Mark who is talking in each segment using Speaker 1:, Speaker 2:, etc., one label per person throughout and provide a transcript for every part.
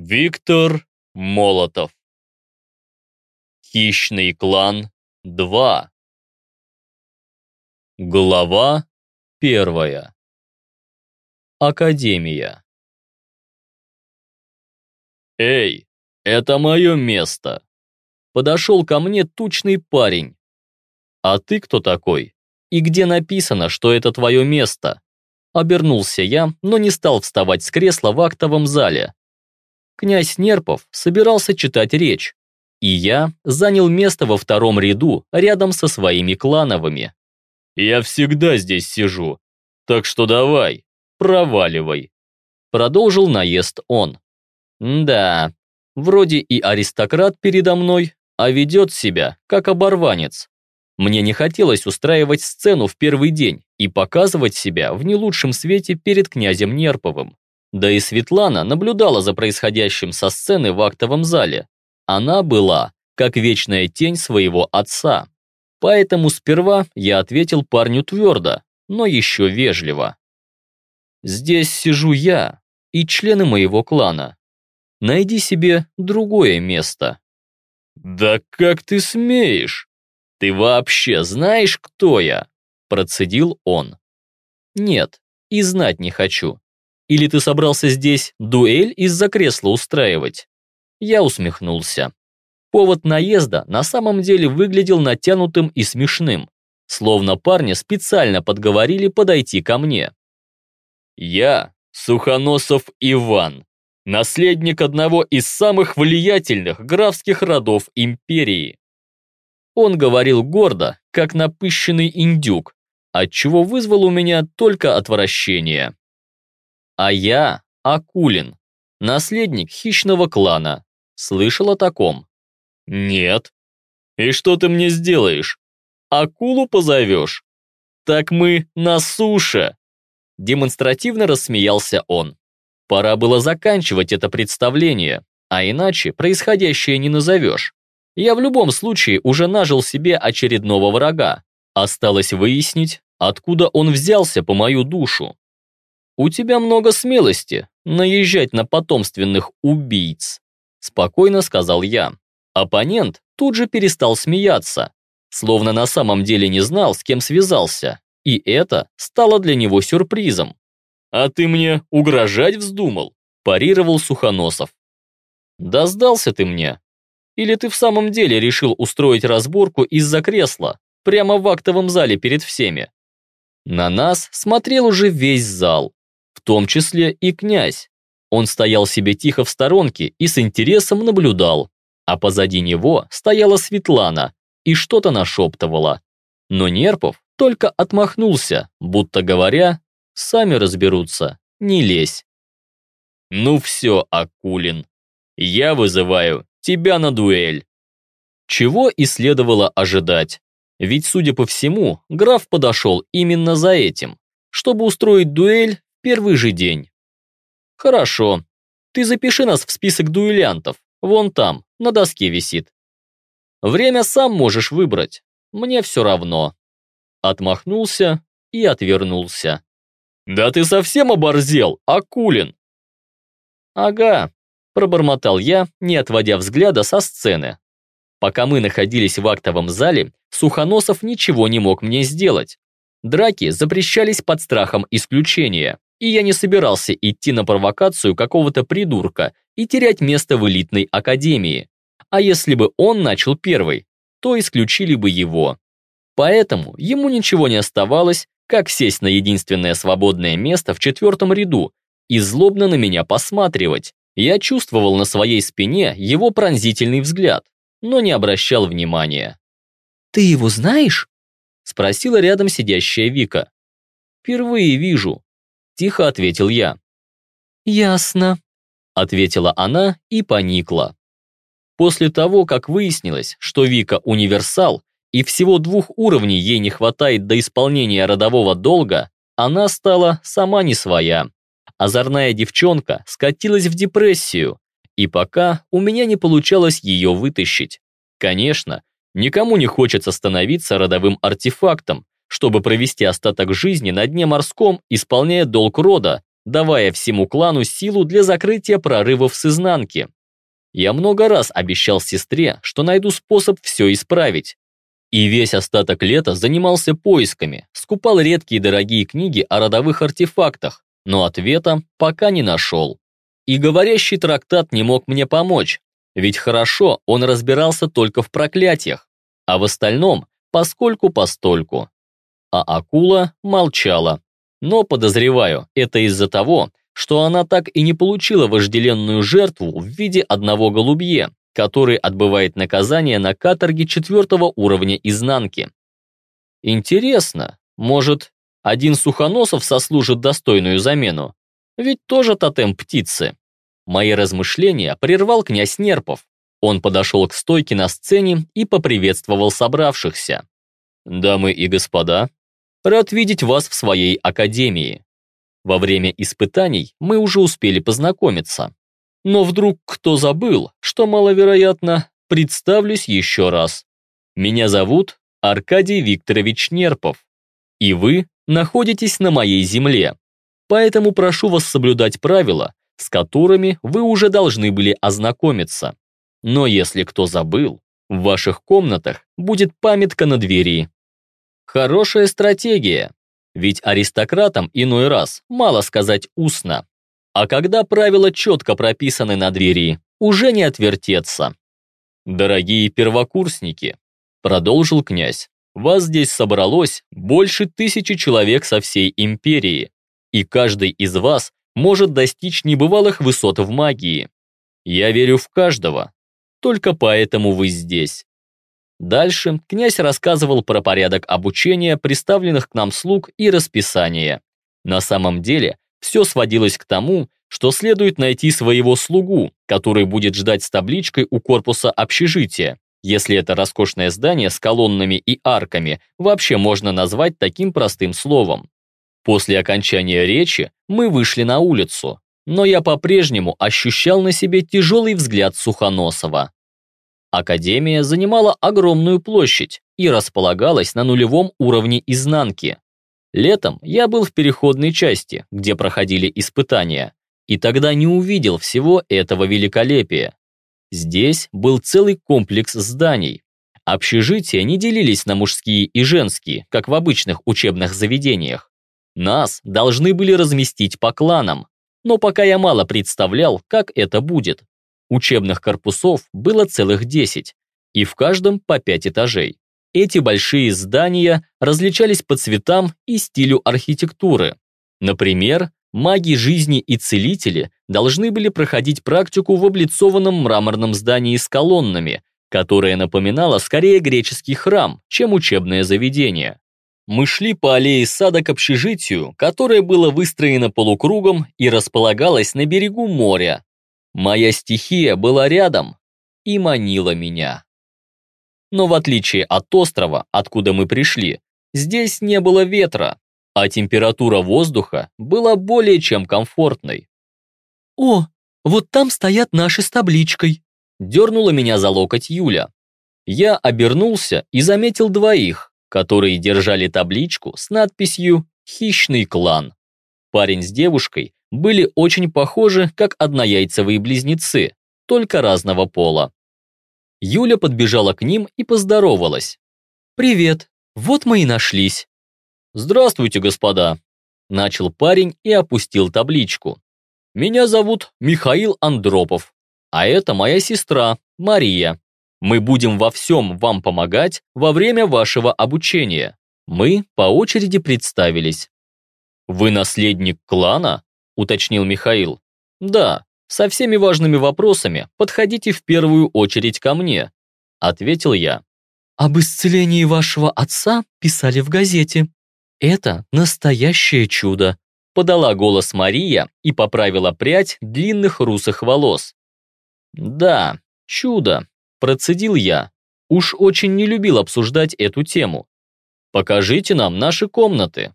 Speaker 1: Виктор Молотов. Хищный клан 2. Глава первая. Академия. «Эй, это мое место!» Подошел ко мне тучный парень. «А ты кто такой? И где написано, что это твое место?» Обернулся я, но не стал вставать с кресла в актовом зале князь Нерпов собирался читать речь, и я занял место во втором ряду рядом со своими клановыми. «Я всегда здесь сижу, так что давай, проваливай», продолжил наезд он. «Да, вроде и аристократ передо мной, а ведет себя как оборванец. Мне не хотелось устраивать сцену в первый день и показывать себя в не лучшем свете перед князем Нерповым. Да и Светлана наблюдала за происходящим со сцены в актовом зале. Она была как вечная тень своего отца. Поэтому сперва я ответил парню твердо, но еще вежливо. «Здесь сижу я и члены моего клана. Найди себе другое место». «Да как ты смеешь? Ты вообще знаешь, кто я?» Процедил он. «Нет, и знать не хочу. Или ты собрался здесь дуэль из-за кресла устраивать?» Я усмехнулся. Повод наезда на самом деле выглядел натянутым и смешным, словно парня специально подговорили подойти ко мне. «Я Сухоносов Иван, наследник одного из самых влиятельных графских родов империи». Он говорил гордо, как напыщенный индюк, отчего вызвал у меня только отвращение. А я Акулин, наследник хищного клана. Слышал о таком? Нет. И что ты мне сделаешь? Акулу позовешь? Так мы на суше. Демонстративно рассмеялся он. Пора было заканчивать это представление, а иначе происходящее не назовешь. Я в любом случае уже нажил себе очередного врага. Осталось выяснить, откуда он взялся по мою душу. «У тебя много смелости наезжать на потомственных убийц», спокойно сказал я. Оппонент тут же перестал смеяться, словно на самом деле не знал, с кем связался, и это стало для него сюрпризом. «А ты мне угрожать вздумал?» парировал Сухоносов. «Да сдался ты мне. Или ты в самом деле решил устроить разборку из-за кресла, прямо в актовом зале перед всеми?» На нас смотрел уже весь зал, в том числе и князь. Он стоял себе тихо в сторонке и с интересом наблюдал, а позади него стояла Светлана и что-то нашептывала. Но Нерпов только отмахнулся, будто говоря, сами разберутся, не лезь. «Ну все, Акулин, я вызываю тебя на дуэль». Чего и следовало ожидать. Ведь, судя по всему, граф подошел именно за этим, чтобы устроить дуэль первый же день. Хорошо. Ты запиши нас в список дуэлянтов. Вон там, на доске висит. Время сам можешь выбрать. Мне все равно. Отмахнулся и отвернулся. Да ты совсем оборзел, Акулин. Ага, пробормотал я, не отводя взгляда со сцены. Пока мы находились в актовом зале, Сухоносов ничего не мог мне сделать. Драки запрещались под страхом исключения и я не собирался идти на провокацию какого-то придурка и терять место в элитной академии. А если бы он начал первый, то исключили бы его. Поэтому ему ничего не оставалось, как сесть на единственное свободное место в четвертом ряду и злобно на меня посматривать. Я чувствовал на своей спине его пронзительный взгляд, но не обращал внимания. «Ты его знаешь?» – спросила рядом сидящая Вика. «Впервые вижу», Тихо ответил я. «Ясно», — ответила она и поникла. После того, как выяснилось, что Вика универсал, и всего двух уровней ей не хватает до исполнения родового долга, она стала сама не своя. Озорная девчонка скатилась в депрессию, и пока у меня не получалось ее вытащить. Конечно, никому не хочется становиться родовым артефактом, чтобы провести остаток жизни на дне морском, исполняя долг рода, давая всему клану силу для закрытия прорывов с изнанки. Я много раз обещал сестре, что найду способ все исправить. И весь остаток лета занимался поисками, скупал редкие дорогие книги о родовых артефактах, но ответа пока не нашел. И говорящий трактат не мог мне помочь, ведь хорошо он разбирался только в проклятиях, а в остальном поскольку-постольку. А акула молчала. Но, подозреваю, это из-за того, что она так и не получила вожделенную жертву в виде одного голубье, который отбывает наказание на каторге четвертого уровня изнанки. Интересно, может, один Сухоносов сослужит достойную замену? Ведь тоже тотем птицы. Мои размышления прервал князь Нерпов. Он подошел к стойке на сцене и поприветствовал собравшихся. «Дамы и господа, рад видеть вас в своей академии. Во время испытаний мы уже успели познакомиться. Но вдруг кто забыл, что маловероятно, представлюсь еще раз. Меня зовут Аркадий Викторович Нерпов, и вы находитесь на моей земле. Поэтому прошу вас соблюдать правила, с которыми вы уже должны были ознакомиться. Но если кто забыл, в ваших комнатах будет памятка на двери. Хорошая стратегия, ведь аристократам иной раз мало сказать устно. А когда правила четко прописаны на двери, уже не отвертеться. «Дорогие первокурсники», — продолжил князь, «вас здесь собралось больше тысячи человек со всей империи, и каждый из вас может достичь небывалых высот в магии. Я верю в каждого, только поэтому вы здесь. Дальше князь рассказывал про порядок обучения представленных к нам слуг и расписание. На самом деле, все сводилось к тому, что следует найти своего слугу, который будет ждать с табличкой у корпуса общежития, если это роскошное здание с колоннами и арками вообще можно назвать таким простым словом. После окончания речи мы вышли на улицу, но я по-прежнему ощущал на себе тяжелый взгляд Сухоносова. Академия занимала огромную площадь и располагалась на нулевом уровне изнанки. Летом я был в переходной части, где проходили испытания, и тогда не увидел всего этого великолепия. Здесь был целый комплекс зданий. Общежития не делились на мужские и женские, как в обычных учебных заведениях. Нас должны были разместить по кланам, но пока я мало представлял, как это будет. Учебных корпусов было целых 10, и в каждом по 5 этажей. Эти большие здания различались по цветам и стилю архитектуры. Например, маги жизни и целители должны были проходить практику в облицованном мраморном здании с колоннами, которое напоминало скорее греческий храм, чем учебное заведение. Мы шли по аллее сада к общежитию, которое было выстроено полукругом и располагалось на берегу моря, Моя стихия была рядом и манила меня. Но в отличие от острова, откуда мы пришли, здесь не было ветра, а температура воздуха была более чем комфортной.
Speaker 2: «О, вот там стоят наши с табличкой»,
Speaker 1: дернула меня за локоть Юля. Я обернулся и заметил двоих, которые держали табличку с надписью «Хищный клан». Парень с девушкой были очень похожи, как однояйцевые близнецы, только разного пола. Юля подбежала к ним и поздоровалась.
Speaker 2: «Привет, вот мы и нашлись».
Speaker 1: «Здравствуйте, господа», – начал парень и опустил табличку. «Меня зовут Михаил Андропов, а это моя сестра, Мария. Мы будем во всем вам помогать во время вашего обучения». Мы по очереди представились. «Вы наследник клана?» Уточнил Михаил. «Да, со всеми важными вопросами подходите в первую очередь ко мне», ответил я.
Speaker 2: «Об исцелении вашего отца писали в газете. Это настоящее чудо»,
Speaker 1: подала голос Мария и поправила прядь длинных русых волос. «Да, чудо», процедил я. Уж очень не любил обсуждать эту тему. «Покажите нам наши комнаты»,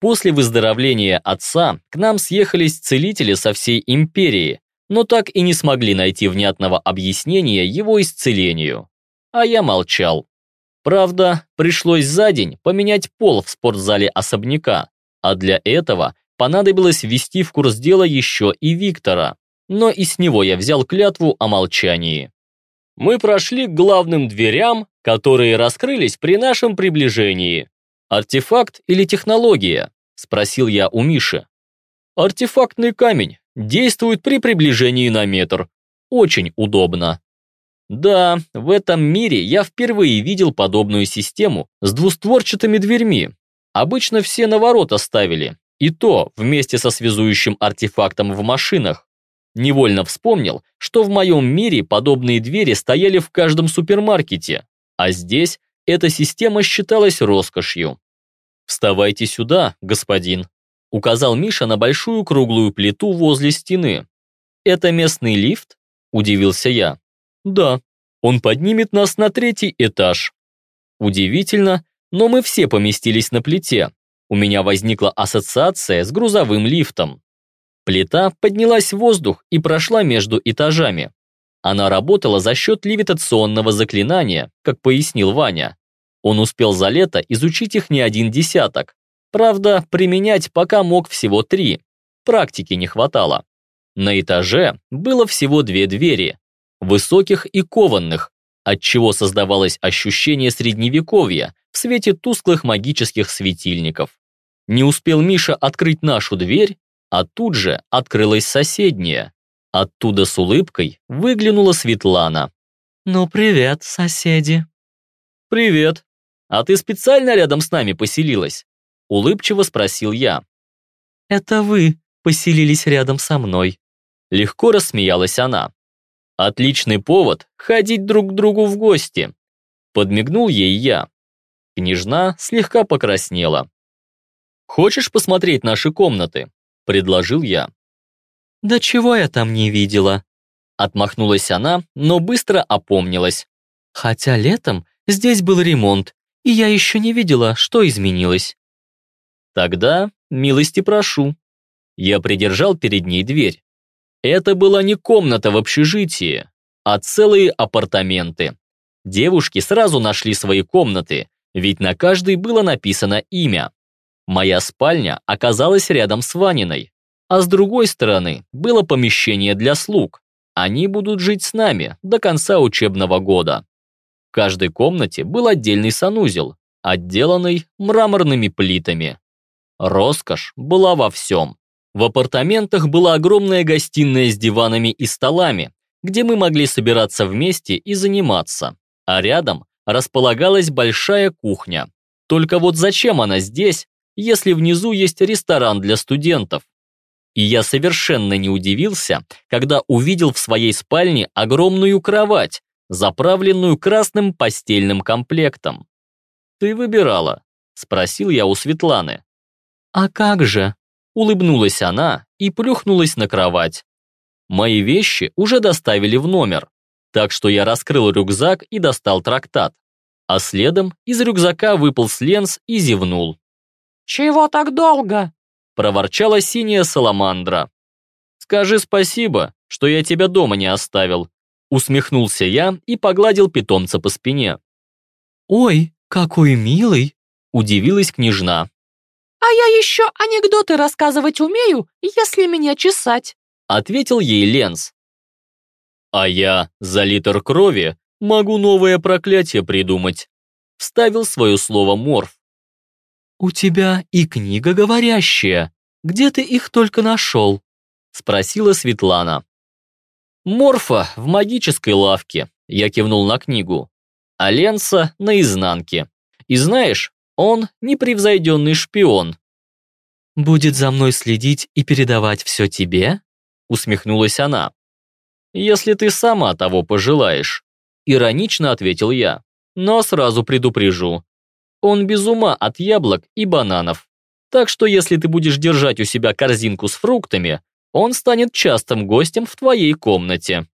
Speaker 1: После выздоровления отца к нам съехались целители со всей империи, но так и не смогли найти внятного объяснения его исцелению. А я молчал. Правда, пришлось за день поменять пол в спортзале особняка, а для этого понадобилось ввести в курс дела еще и Виктора, но и с него я взял клятву о молчании. Мы прошли к главным дверям, которые раскрылись при нашем приближении. «Артефакт или технология?» – спросил я у Миши. «Артефактный камень. Действует при приближении на метр. Очень удобно». Да, в этом мире я впервые видел подобную систему с двустворчатыми дверьми. Обычно все на ворота ставили, и то вместе со связующим артефактом в машинах. Невольно вспомнил, что в моем мире подобные двери стояли в каждом супермаркете, а здесь эта система считалась роскошью. «Вставайте сюда, господин», – указал Миша на большую круглую плиту возле стены. «Это местный лифт?» – удивился я. Да, он поднимет нас на третий этаж. Удивительно, но мы все поместились на плите. У меня возникла ассоциация с грузовым лифтом. Плита поднялась в воздух и прошла между этажами. Она работала за счет левитационного заклинания, как пояснил Ваня. Он успел за лето изучить их не один десяток. Правда, применять пока мог всего три. Практики не хватало. На этаже было всего две двери, высоких и кованных, отчего создавалось ощущение средневековья в свете тусклых магических светильников. Не успел Миша открыть нашу дверь, а тут же открылась соседняя. Оттуда с улыбкой выглянула Светлана.
Speaker 2: «Ну, привет, соседи».
Speaker 1: «Привет. А ты специально рядом с нами поселилась?» Улыбчиво спросил я.
Speaker 2: «Это вы поселились рядом со мной».
Speaker 1: Легко рассмеялась она. Отличный повод ходить друг к другу в гости. Подмигнул ей я. Княжна слегка покраснела. «Хочешь посмотреть наши комнаты?» – предложил я.
Speaker 2: «Да чего я там не видела?»
Speaker 1: Отмахнулась она, но быстро опомнилась.
Speaker 2: «Хотя летом здесь был ремонт, и я еще не видела, что изменилось».
Speaker 1: «Тогда милости прошу». Я придержал перед ней дверь. Это была не комната в общежитии, а целые апартаменты. Девушки сразу нашли свои комнаты, ведь на каждой было написано имя. Моя спальня оказалась рядом с Ваниной, а с другой стороны было помещение для слуг. Они будут жить с нами до конца учебного года. В каждой комнате был отдельный санузел, отделанный мраморными плитами. Роскошь была во всем. В апартаментах была огромная гостиная с диванами и столами, где мы могли собираться вместе и заниматься, а рядом располагалась большая кухня. Только вот зачем она здесь, если внизу есть ресторан для студентов? И я совершенно не удивился, когда увидел в своей спальне огромную кровать, заправленную красным постельным комплектом. «Ты выбирала?» – спросил я у Светланы.
Speaker 2: «А как же?»
Speaker 1: Улыбнулась она и плюхнулась на кровать. Мои вещи уже доставили в номер, так что я раскрыл рюкзак и достал трактат. А следом из рюкзака выпал Ленс и зевнул.
Speaker 3: «Чего так долго?»
Speaker 1: – проворчала синяя саламандра. «Скажи спасибо, что я тебя дома не оставил», – усмехнулся я и погладил питомца по спине.
Speaker 2: «Ой, какой милый!» – удивилась княжна.
Speaker 3: «А я еще анекдоты рассказывать умею, если меня чесать»,
Speaker 1: ответил ей Ленс. «А я за литр крови могу новое проклятие придумать», вставил свое слово Морф.
Speaker 2: «У тебя и книга говорящая. Где ты их только нашел?»
Speaker 1: спросила Светлана. «Морфа в магической лавке», я кивнул на книгу, а Ленса на изнанке. И знаешь, он непревзойденный шпион.
Speaker 2: «Будет за мной следить и передавать все тебе?»
Speaker 1: усмехнулась она. «Если ты сама того пожелаешь», иронично ответил я, но сразу предупрежу. Он без ума от яблок и бананов. Так что если ты будешь держать у себя корзинку с фруктами, он станет частым гостем в твоей комнате.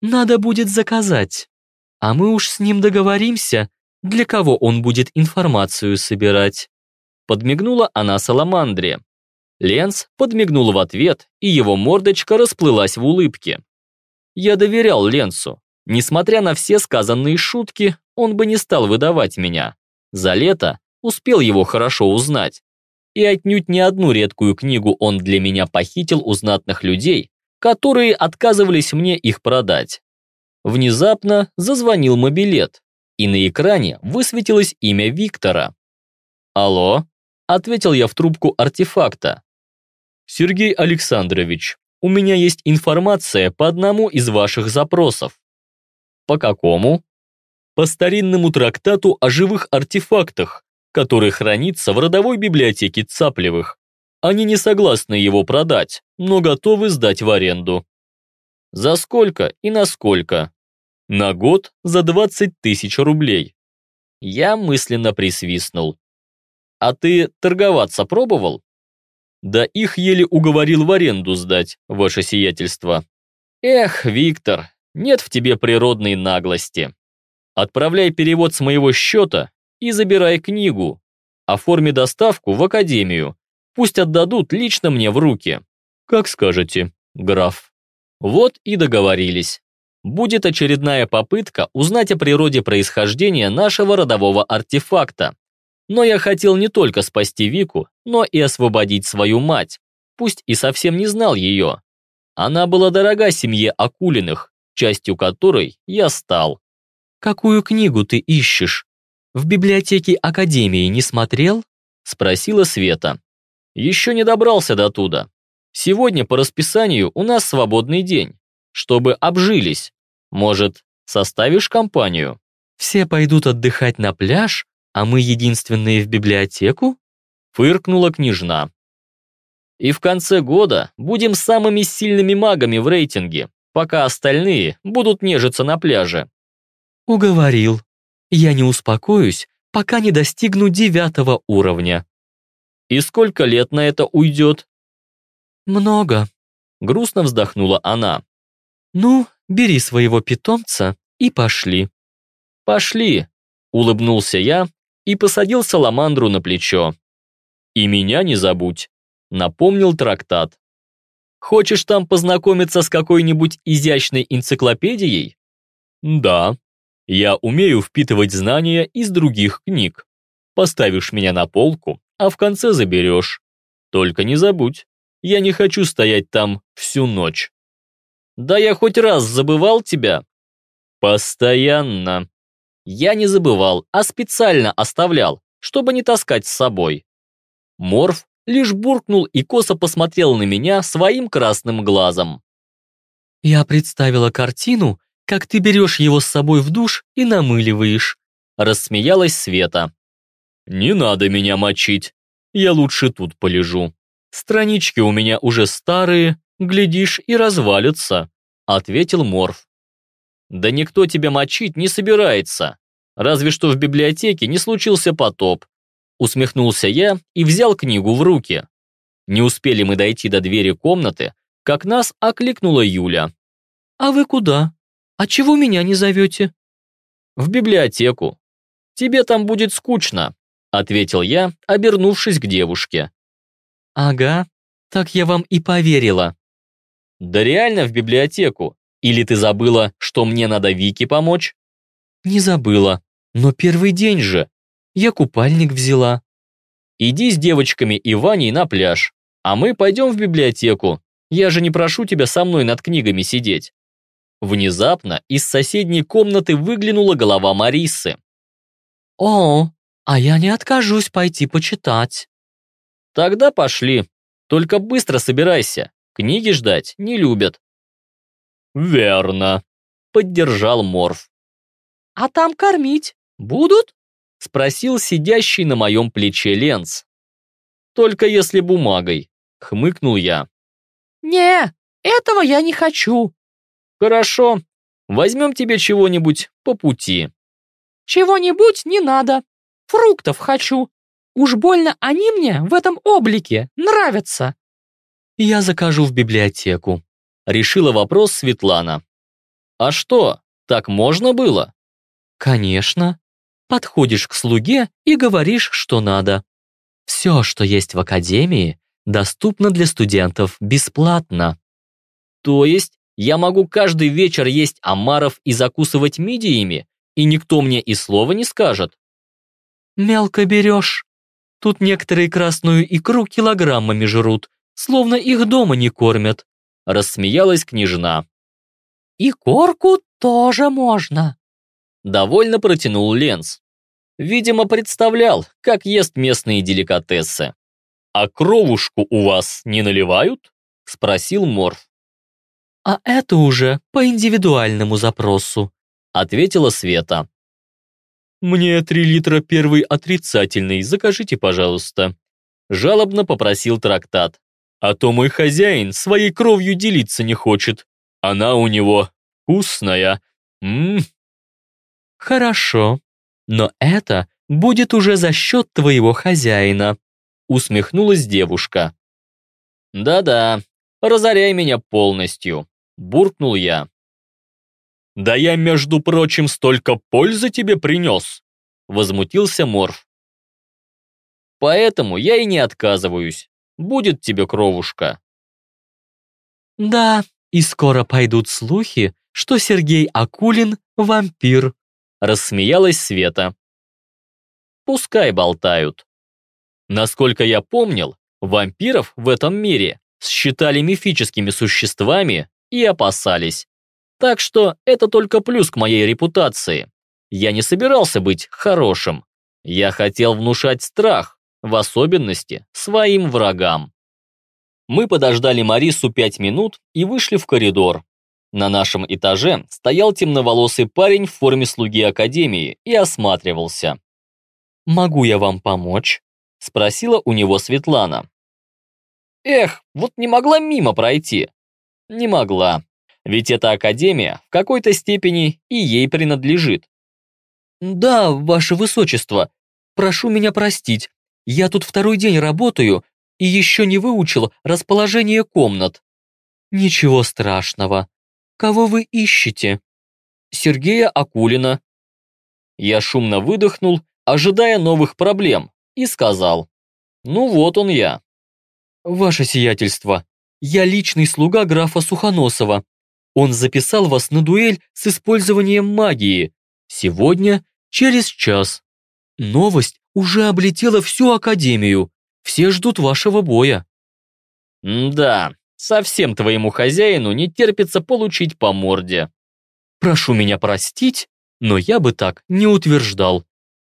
Speaker 2: Надо будет заказать. А мы уж с ним договоримся, для кого он будет информацию собирать.
Speaker 1: Подмигнула она Саламандре. Ленс подмигнул в ответ, и его мордочка расплылась в улыбке. Я доверял Ленсу. Несмотря на все сказанные шутки, он бы не стал выдавать меня. За лето успел его хорошо узнать. И отнюдь не одну редкую книгу он для меня похитил у знатных людей, которые отказывались мне их продать. Внезапно зазвонил мобилет, и на экране высветилось имя Виктора. «Алло?» – ответил я в трубку артефакта. «Сергей Александрович, у меня есть информация по одному из ваших запросов». «По какому?» «По старинному трактату о живых артефактах, который хранится в родовой библиотеке Цаплевых. Они не согласны его продать, но готовы сдать в аренду». «За сколько и насколько?» На год за 20 тысяч рублей. Я мысленно присвистнул. А ты торговаться пробовал? Да их еле уговорил в аренду сдать, ваше сиятельство. Эх, Виктор, нет в тебе природной наглости. Отправляй перевод с моего счета и забирай книгу. Оформи доставку в академию. Пусть отдадут лично мне в руки. Как скажете, граф. Вот и договорились будет очередная попытка узнать о природе происхождения нашего родового артефакта. Но я хотел не только спасти Вику, но и освободить свою мать, пусть и совсем не знал ее. Она была дорога семье Акулиных, частью которой я стал.
Speaker 2: «Какую книгу ты ищешь? В библиотеке Академии не смотрел?»
Speaker 1: спросила Света. «Еще не добрался до туда. Сегодня по расписанию у нас свободный день, чтобы обжились. Может, составишь компанию?
Speaker 2: Все пойдут отдыхать на пляж, а мы единственные в библиотеку?
Speaker 1: Фыркнула княжна. И в конце года будем самыми сильными магами в рейтинге, пока остальные будут нежиться на пляже.
Speaker 2: Уговорил. Я не успокоюсь, пока не достигну девятого уровня.
Speaker 1: И сколько лет на это уйдет?
Speaker 2: Много.
Speaker 1: Грустно вздохнула она.
Speaker 2: Ну, бери своего питомца и пошли».
Speaker 1: «Пошли», — улыбнулся я и посадил саламандру на плечо. «И меня не забудь», — напомнил трактат. «Хочешь там познакомиться с какой-нибудь изящной энциклопедией?» «Да, я умею впитывать знания из других книг. Поставишь меня на полку, а в конце заберешь. Только не забудь, я не хочу стоять там всю ночь». Да я хоть раз забывал тебя? Постоянно. Я не забывал, а специально оставлял, чтобы не таскать с собой. Морф лишь буркнул и косо посмотрел на меня своим красным глазом.
Speaker 2: Я представила картину, как ты берешь его с собой в душ и намыливаешь.
Speaker 1: Рассмеялась Света. Не надо меня мочить. Я лучше тут полежу. Странички у меня уже старые, глядишь, и развалится», — ответил Морф. «Да никто тебя мочить не собирается, разве что в библиотеке не случился потоп», усмехнулся я и взял книгу в руки. Не успели мы дойти до двери комнаты, как нас окликнула Юля.
Speaker 2: «А вы куда? А чего меня не зовете?»
Speaker 1: «В библиотеку. Тебе там будет скучно», ответил я, обернувшись к девушке.
Speaker 2: «Ага, так я вам и поверила»,
Speaker 1: да реально в библиотеку. Или ты забыла, что мне надо Вике помочь?
Speaker 2: Не забыла. Но первый день же. Я купальник взяла.
Speaker 1: Иди с девочками и Ваней на пляж, а мы пойдем в библиотеку. Я же не прошу тебя со мной над книгами сидеть. Внезапно из соседней комнаты выглянула голова Марисы.
Speaker 3: «О, а я не откажусь пойти почитать».
Speaker 1: «Тогда пошли. Только быстро собирайся. Книги ждать не любят». «Верно», — поддержал Морф.
Speaker 3: «А там кормить будут?»
Speaker 1: — спросил сидящий на моем плече Ленц. «Только если бумагой», — хмыкнул я.
Speaker 3: «Не, этого я не хочу».
Speaker 1: «Хорошо, возьмем тебе чего-нибудь по пути».
Speaker 3: «Чего-нибудь не надо. Фруктов хочу. Уж больно они мне в этом облике нравятся».
Speaker 2: Я закажу в библиотеку.
Speaker 1: Решила вопрос Светлана. А что, так можно было?
Speaker 2: Конечно. Подходишь к слуге и говоришь, что надо. Все, что есть в академии, доступно для студентов бесплатно.
Speaker 1: То есть я могу каждый вечер есть омаров и закусывать мидиями, и никто мне и слова не скажет?
Speaker 2: Мелко берешь. Тут некоторые красную икру килограммами жрут, словно их дома не кормят.
Speaker 1: Рассмеялась княжна.
Speaker 3: И корку тоже можно.
Speaker 1: Довольно протянул Ленс. Видимо, представлял, как ест местные деликатесы. «А кровушку у вас не наливают?» – спросил Морф.
Speaker 2: «А это уже по индивидуальному запросу», –
Speaker 1: ответила Света. «Мне три литра первый отрицательный, закажите, пожалуйста», – жалобно попросил трактат. «А то мой хозяин своей кровью делиться не хочет. Она у него вкусная. Ммм».
Speaker 2: «Хорошо, но это будет уже за счет твоего хозяина», – усмехнулась девушка.
Speaker 1: «Да-да, разоряй меня полностью», – буркнул я. «Да я, между прочим, столько пользы тебе принес!» Возмутился Морф. «Поэтому я и не отказываюсь. Будет тебе кровушка».
Speaker 2: «Да, и скоро пойдут слухи, что Сергей Акулин – вампир»,
Speaker 1: рассмеялась Света. «Пускай болтают. Насколько я помнил, вампиров в этом мире считали мифическими существами и опасались. Так что это только плюс к моей репутации. Я не собирался быть хорошим. Я хотел внушать страх, в особенности своим врагам. Мы подождали Марису пять минут и вышли в коридор. На нашем этаже стоял темноволосый парень в форме слуги Академии и осматривался.
Speaker 2: «Могу я вам помочь?» – спросила у него Светлана.
Speaker 1: «Эх, вот не могла мимо пройти». «Не могла. Ведь эта академия в какой-то степени и ей принадлежит.
Speaker 2: «Да, ваше высочество, прошу меня простить. Я тут второй день работаю и еще не выучил расположение комнат». «Ничего страшного. Кого вы ищете?»
Speaker 1: «Сергея Акулина». Я шумно выдохнул, ожидая новых проблем, и сказал. «Ну вот он я».
Speaker 2: «Ваше сиятельство, я личный слуга графа Сухоносова. Он записал вас на дуэль с использованием магии. Сегодня через час. Новость уже облетела всю Академию. Все ждут вашего боя».
Speaker 1: «Да, совсем твоему хозяину не терпится получить по морде».
Speaker 2: «Прошу меня простить, но я бы так не утверждал.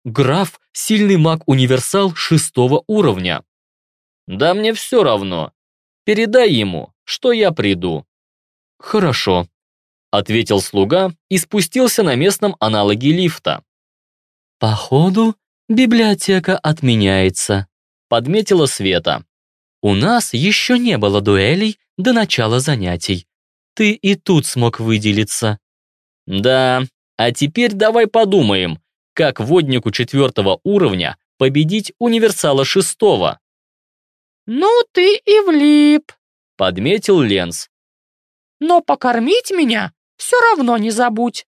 Speaker 2: Граф – сильный маг-универсал шестого уровня».
Speaker 1: «Да мне все равно. Передай ему, что я приду».
Speaker 2: «Хорошо», –
Speaker 1: ответил слуга и спустился на местном аналоге лифта.
Speaker 2: «Походу, библиотека отменяется», – подметила Света. «У нас еще не было дуэлей до начала занятий. Ты и тут смог выделиться».
Speaker 1: «Да, а теперь давай подумаем, как воднику четвертого уровня победить универсала шестого».
Speaker 3: «Ну ты и влип», –
Speaker 1: подметил Ленс.
Speaker 3: Но покормить меня все равно не забудь.